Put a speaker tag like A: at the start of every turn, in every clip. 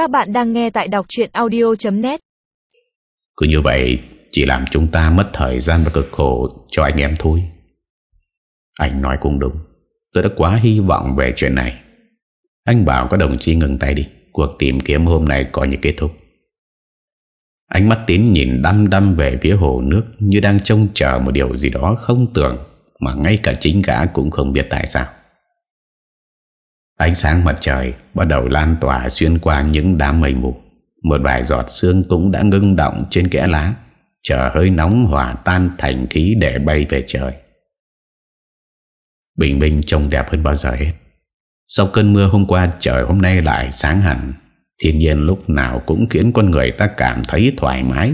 A: Các bạn đang nghe tại đọc chuyện audio.net
B: Cứ như vậy, chỉ làm chúng ta mất thời gian và cực khổ cho anh em thôi. Anh nói cũng đúng. Tôi đã quá hy vọng về chuyện này. Anh bảo các đồng chí ngừng tay đi. Cuộc tìm kiếm hôm nay coi như kết thúc. Ánh mắt tín nhìn đăm đăm về phía hồ nước như đang trông chờ một điều gì đó không tưởng mà ngay cả chính gã cũng không biết tại sao. Ánh sáng mặt trời bắt đầu lan tỏa xuyên qua những đám mây mù. Một vài giọt sương cũng đã ngưng động trên kẽ lá, chờ hơi nóng hòa tan thành khí để bay về trời. Bình minh trông đẹp hơn bao giờ hết. Sau cơn mưa hôm qua trời hôm nay lại sáng hẳn, thiên nhiên lúc nào cũng khiến con người ta cảm thấy thoải mái.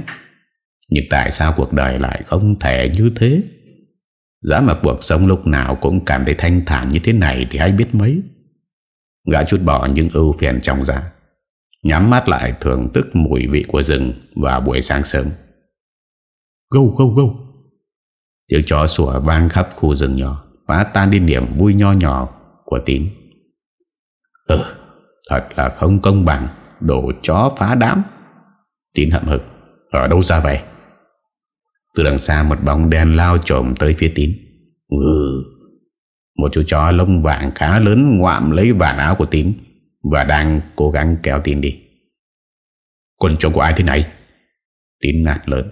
B: Nhưng tại sao cuộc đời lại không thể như thế? Giá mà cuộc sống lúc nào cũng cảm thấy thanh thản như thế này thì ai biết mấy. Gã chút bỏ những ưu phiền trong ra Nhắm mắt lại thưởng thức mùi vị của rừng Vào buổi sáng sớm. Gâu gâu gâu Tiếng chó sủa vang khắp khu rừng nhỏ Phá tan đi niềm vui nho nhỏ Của tín Ừ Thật là không công bằng Đồ chó phá đám. Tín hậm hực Ở đâu ra vậy? Từ đằng xa một bóng đen lao trồm tới phía tín Ừ một chú chó lông vàng khá lớn ngoạm lấy vạt áo của tín và đang cố gắng kéo tín đi. Con chó của ai thế này? Tín nạt lớn.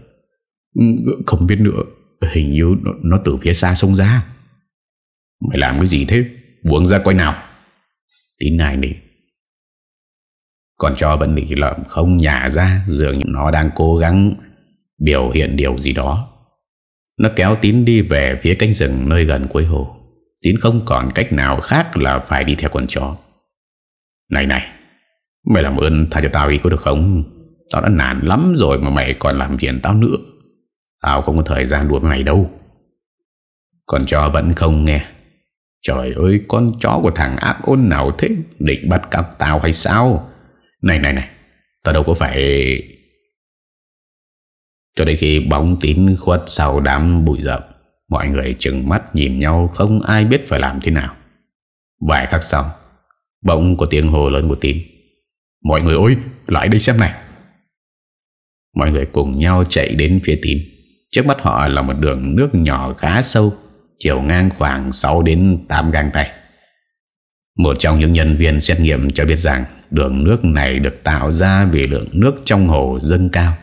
B: Ừ, không biết nữa, hình như nó, nó từ phía xa sông ra. Mày làm cái gì thế? Buông ra quay nào. Tín này nỉ. Con chó vẫn nỉ lợm không nhả ra dường như nó đang cố gắng biểu hiện điều gì đó. Nó kéo tín đi về phía cánh rừng nơi gần cuối hồ. Tín không còn cách nào khác là phải đi theo con chó. Này này, Mày làm ơn tha cho tao đi có được không? Tao đã nản lắm rồi mà mày còn làm phiền tao nữa. Tao không có thời gian đùa mày đâu. Con chó vẫn không nghe. Trời ơi, con chó của thằng ác ôn nào thế? Định bắt cặp tao hay sao? Này này này, Tao đâu có phải Cho đến khi bóng tín khuất sau đám bụi rậm Mọi người chừng mắt nhìn nhau, Không ai biết phải làm thế nào. Vài khắc sau. Bỗng có tiếng hồ lớn một tiếng Mọi người ơi lại đây xem này. Mọi người cùng nhau chạy đến phía tím. Trước mắt họ là một đường nước nhỏ khá sâu, Chiều ngang khoảng 6 đến 8 gang tay. Một trong những nhân viên xét nghiệm cho biết rằng Đường nước này được tạo ra vì lượng nước trong hồ dâng cao,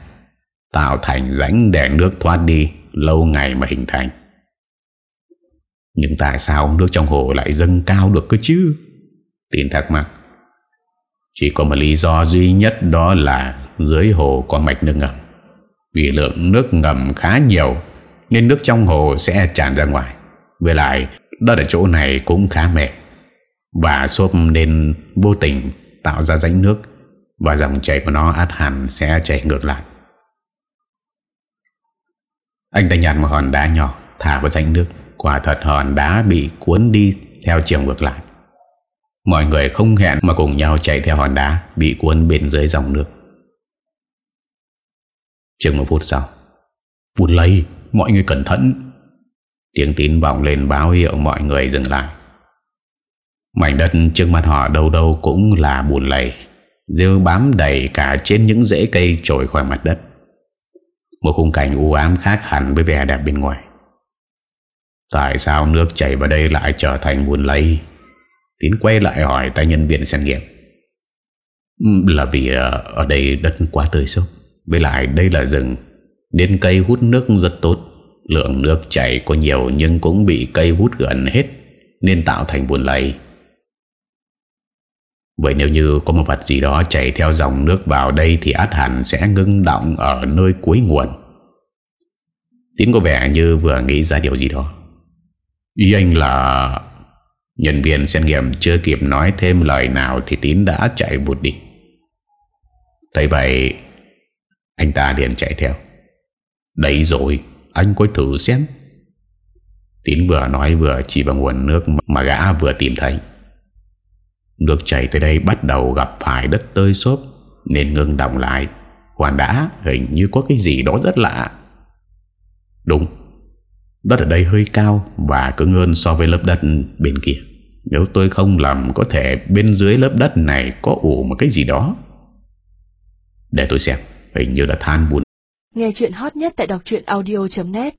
B: Tạo thành rãnh để nước thoát đi lâu ngày mà hình thành nhưng tại sao nước trong hồ lại dâng cao được cơ chứ? Tin thắc mắc Chỉ có một lý do duy nhất đó là Dưới hồ có mạch nước ngầm. Vì lượng nước ngầm khá nhiều, Nên nước trong hồ sẽ tràn ra ngoài. Với lại, Đất ở chỗ này cũng khá mệt Và xốp nên vô tình Tạo ra rãnh nước, Và dòng chảy của nó át hẳn Sẽ chảy ngược lại. Anh ta nhặt một hòn đá nhỏ Thả vào rãnh nước. Quả thật hòn đá bị cuốn đi theo chiều ngược lại. Mọi người không hẹn mà cùng nhau chạy theo hòn đá Bị cuốn bên dưới dòng nước. Chừng một phút sau, Vụt lấy, Mọi người cẩn thận. Tiếng tín vọng lên báo hiệu mọi người dừng lại. Mảnh đất trước mặt họ đâu đâu cũng là bùn lầy, Rêu bám đầy cả trên những rễ cây trồi khỏi mặt đất. Một khung cảnh u ám khác hẳn với vẻ đẹp bên ngoài. Tại sao nước chảy vào đây lại trở thành buồn lây? Tín quay lại hỏi tay nhân viên xét nghiệm. Là vì ờ, ở đây đất quá tươi sâu Với lại đây là rừng. Nên cây hút nước rất tốt. Lượng nước chảy có nhiều Nhưng cũng bị cây hút gần hết Nên tạo thành buồn lầy Vậy nếu như có một vật gì đó chảy theo dòng nước vào đây Thì át hẳn sẽ ngưng động ở nơi cuối nguồn. Tín có vẻ như vừa nghĩ ra điều gì đó Ý anh là Nhân viên xét nghiệm chưa kịp nói thêm lời nào Thì Tín đã chạy vụt đi. Thấy vậy, Anh ta liền chạy theo. Đấy rồi, Anh có thử xem. Tín vừa nói vừa chỉ vào nguồn nước Mà gã vừa tìm thấy. Nước chảy tới đây bắt đầu gặp phải đất tơi xốp, Nên ngưng động lại. Hoàn đã, hình như có cái gì đó rất lạ. Đúng Đất ở đây hơi cao Và cứng hơn so với lớp đất bên kia. Nếu tôi không lầm Có thể bên dưới lớp đất này Có ủ một cái gì đó. Để tôi xem, Hình như là than bùn.
A: Nghe chuyện hot nhất tại đọc audio.net